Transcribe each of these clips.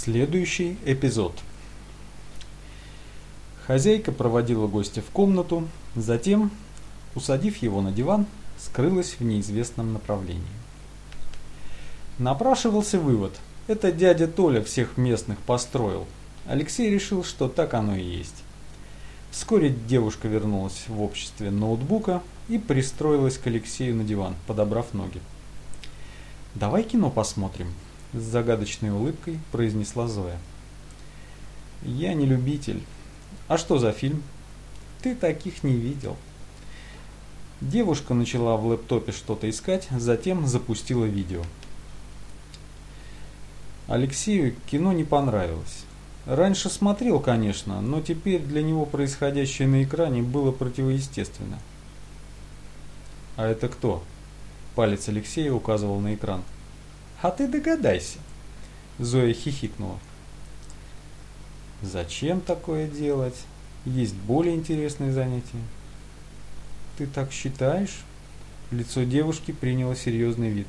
Следующий эпизод. Хозяйка проводила гостя в комнату, затем, усадив его на диван, скрылась в неизвестном направлении. Напрашивался вывод. Это дядя Толя всех местных построил. Алексей решил, что так оно и есть. Вскоре девушка вернулась в обществе ноутбука и пристроилась к Алексею на диван, подобрав ноги. «Давай кино посмотрим», – с загадочной улыбкой произнесла Зоя. «Я не любитель. А что за фильм?» «Ты таких не видел». Девушка начала в лэптопе что-то искать, затем запустила видео. Алексею кино не понравилось. Раньше смотрел, конечно, но теперь для него происходящее на экране было противоестественно. «А это кто?» Палец Алексея указывал на экран. «А ты догадайся!» Зоя хихикнула. «Зачем такое делать? Есть более интересные занятия». «Ты так считаешь?» Лицо девушки приняло серьезный вид.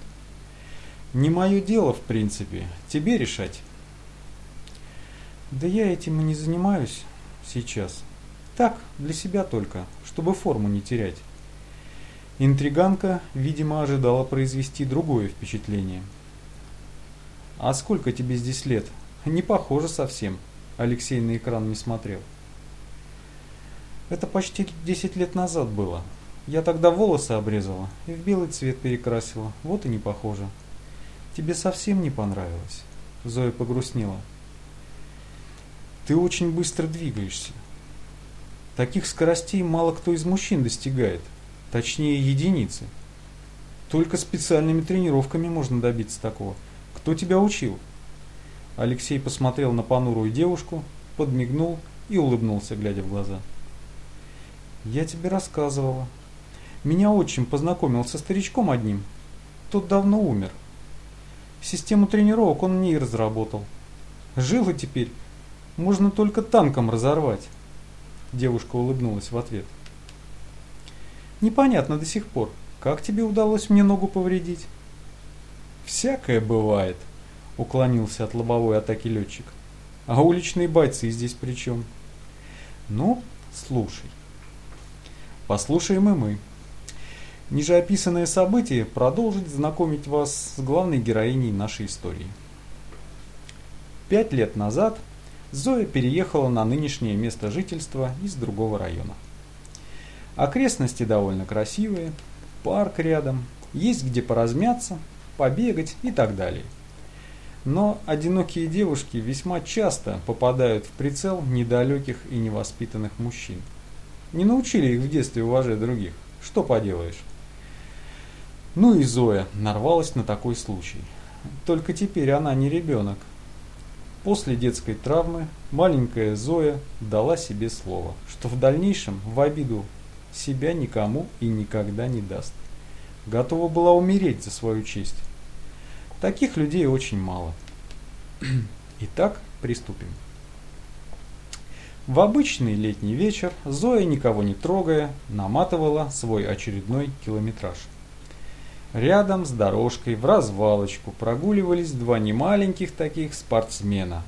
Не мое дело, в принципе. Тебе решать. Да я этим и не занимаюсь сейчас. Так, для себя только, чтобы форму не терять. Интриганка, видимо, ожидала произвести другое впечатление. «А сколько тебе здесь лет?» «Не похоже совсем». Алексей на экран не смотрел. «Это почти 10 лет назад было. Я тогда волосы обрезала и в белый цвет перекрасила. Вот и не похоже». Тебе совсем не понравилось? Зоя погрустнела. Ты очень быстро двигаешься. Таких скоростей мало кто из мужчин достигает. Точнее, единицы. Только специальными тренировками можно добиться такого. Кто тебя учил? Алексей посмотрел на понурую девушку, подмигнул и улыбнулся, глядя в глаза. Я тебе рассказывала. Меня отчим познакомил со старичком одним. Тот давно умер. Систему тренировок он мне и разработал. Жилы теперь можно только танком разорвать. Девушка улыбнулась в ответ. Непонятно до сих пор, как тебе удалось мне ногу повредить? Всякое бывает, уклонился от лобовой атаки летчик. А уличные бойцы здесь при чем? Ну, слушай. Послушаем и мы. Нижеописанное событие продолжит знакомить вас с главной героиней нашей истории. Пять лет назад Зоя переехала на нынешнее место жительства из другого района. Окрестности довольно красивые, парк рядом, есть где поразмяться, побегать и так далее. Но одинокие девушки весьма часто попадают в прицел недалеких и невоспитанных мужчин. Не научили их в детстве уважать других. Что поделаешь? Ну и Зоя нарвалась на такой случай. Только теперь она не ребенок. После детской травмы маленькая Зоя дала себе слово, что в дальнейшем в обиду себя никому и никогда не даст. Готова была умереть за свою честь. Таких людей очень мало. Итак, приступим. В обычный летний вечер Зоя, никого не трогая, наматывала свой очередной километраж – Рядом с дорожкой в развалочку прогуливались два немаленьких таких спортсмена.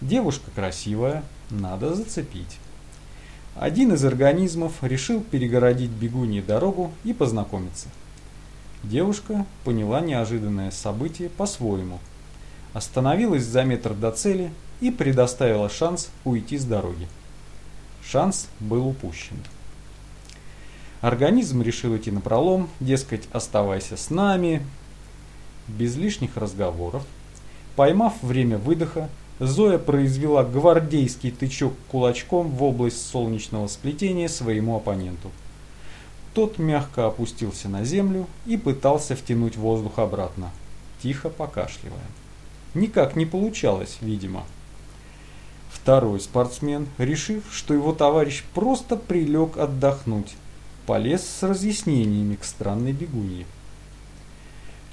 Девушка красивая, надо зацепить. Один из организмов решил перегородить бегунье дорогу и познакомиться. Девушка поняла неожиданное событие по-своему. Остановилась за метр до цели и предоставила шанс уйти с дороги. Шанс был упущен. Организм решил идти на пролом, дескать, оставайся с нами. Без лишних разговоров. Поймав время выдоха, Зоя произвела гвардейский тычок кулачком в область солнечного сплетения своему оппоненту. Тот мягко опустился на землю и пытался втянуть воздух обратно, тихо покашливая. Никак не получалось, видимо. Второй спортсмен, решив, что его товарищ просто прилег отдохнуть, полез с разъяснениями к странной бегунье.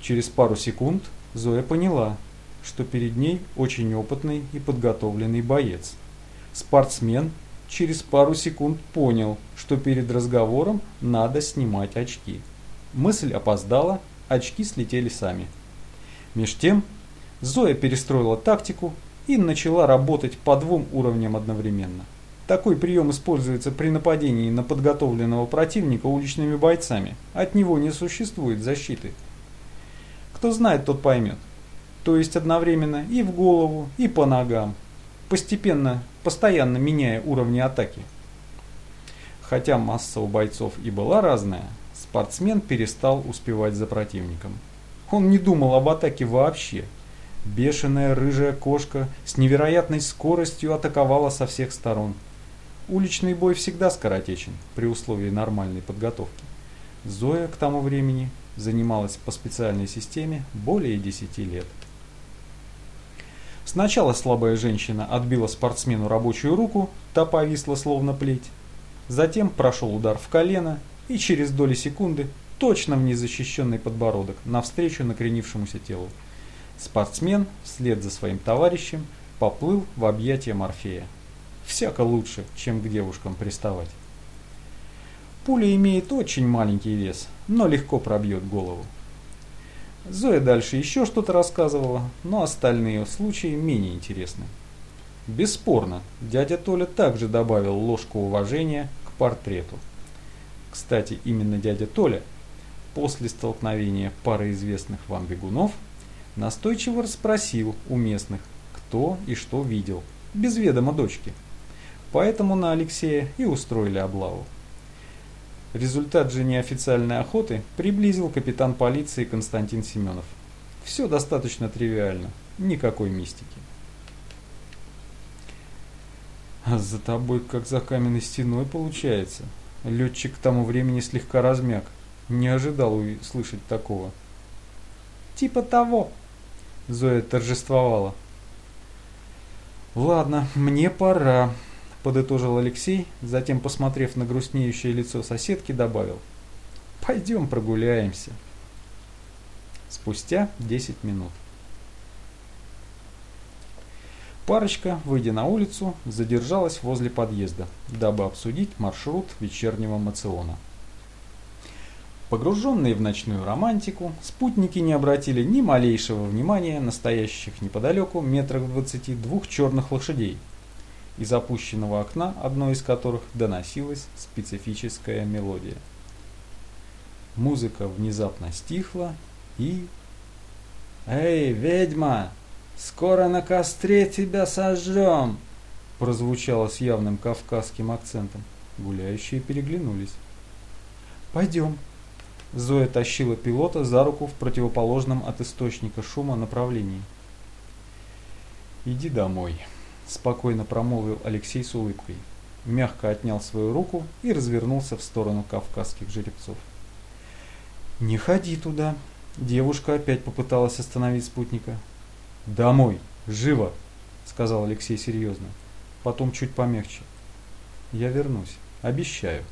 Через пару секунд Зоя поняла, что перед ней очень опытный и подготовленный боец. Спортсмен через пару секунд понял, что перед разговором надо снимать очки. Мысль опоздала, очки слетели сами. Меж тем Зоя перестроила тактику и начала работать по двум уровням одновременно. Такой прием используется при нападении на подготовленного противника уличными бойцами. От него не существует защиты. Кто знает, тот поймет. То есть одновременно и в голову, и по ногам. Постепенно, постоянно меняя уровни атаки. Хотя масса у бойцов и была разная, спортсмен перестал успевать за противником. Он не думал об атаке вообще. Бешеная рыжая кошка с невероятной скоростью атаковала со всех сторон. Уличный бой всегда скоротечен при условии нормальной подготовки. Зоя к тому времени занималась по специальной системе более 10 лет. Сначала слабая женщина отбила спортсмену рабочую руку, та повисла словно плеть. Затем прошел удар в колено и через доли секунды точно в незащищенный подбородок навстречу накренившемуся телу. Спортсмен вслед за своим товарищем поплыл в объятия Морфея. Всяко лучше, чем к девушкам приставать. Пуля имеет очень маленький вес, но легко пробьет голову. Зоя дальше еще что-то рассказывала, но остальные случаи менее интересны. Бесспорно, дядя Толя также добавил ложку уважения к портрету. Кстати, именно дядя Толя, после столкновения пары известных вам бегунов, настойчиво расспросил у местных, кто и что видел, без ведома дочки. Поэтому на Алексея и устроили облаву. Результат же неофициальной охоты приблизил капитан полиции Константин Семенов. Все достаточно тривиально, никакой мистики. А за тобой как за каменной стеной получается. Летчик к тому времени слегка размяк. Не ожидал услышать такого. Типа того. Зоя торжествовала. Ладно, мне пора подытожил Алексей, затем, посмотрев на грустнеющее лицо соседки, добавил. Пойдем прогуляемся. Спустя 10 минут. Парочка, выйдя на улицу, задержалась возле подъезда, дабы обсудить маршрут вечернего мациона. Погруженные в ночную романтику, спутники не обратили ни малейшего внимания на стоящих неподалеку метрах двадцати двух черных лошадей – из опущенного окна, одной из которых доносилась специфическая мелодия. Музыка внезапно стихла и... «Эй, ведьма! Скоро на костре тебя сожжем!» прозвучало с явным кавказским акцентом. Гуляющие переглянулись. «Пойдем». Зоя тащила пилота за руку в противоположном от источника шума направлении. «Иди домой», спокойно промолвил Алексей с улыбкой. Мягко отнял свою руку и развернулся в сторону кавказских жеребцов. «Не ходи туда!» Девушка опять попыталась остановить спутника. «Домой! Живо!» — сказал Алексей серьезно. Потом чуть помягче. «Я вернусь. Обещаю».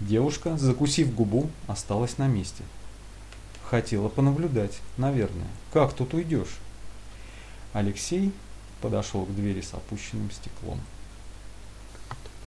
Девушка, закусив губу, осталась на месте. Хотела понаблюдать, наверное. Как тут уйдешь? Алексей подошел к двери с опущенным стеклом.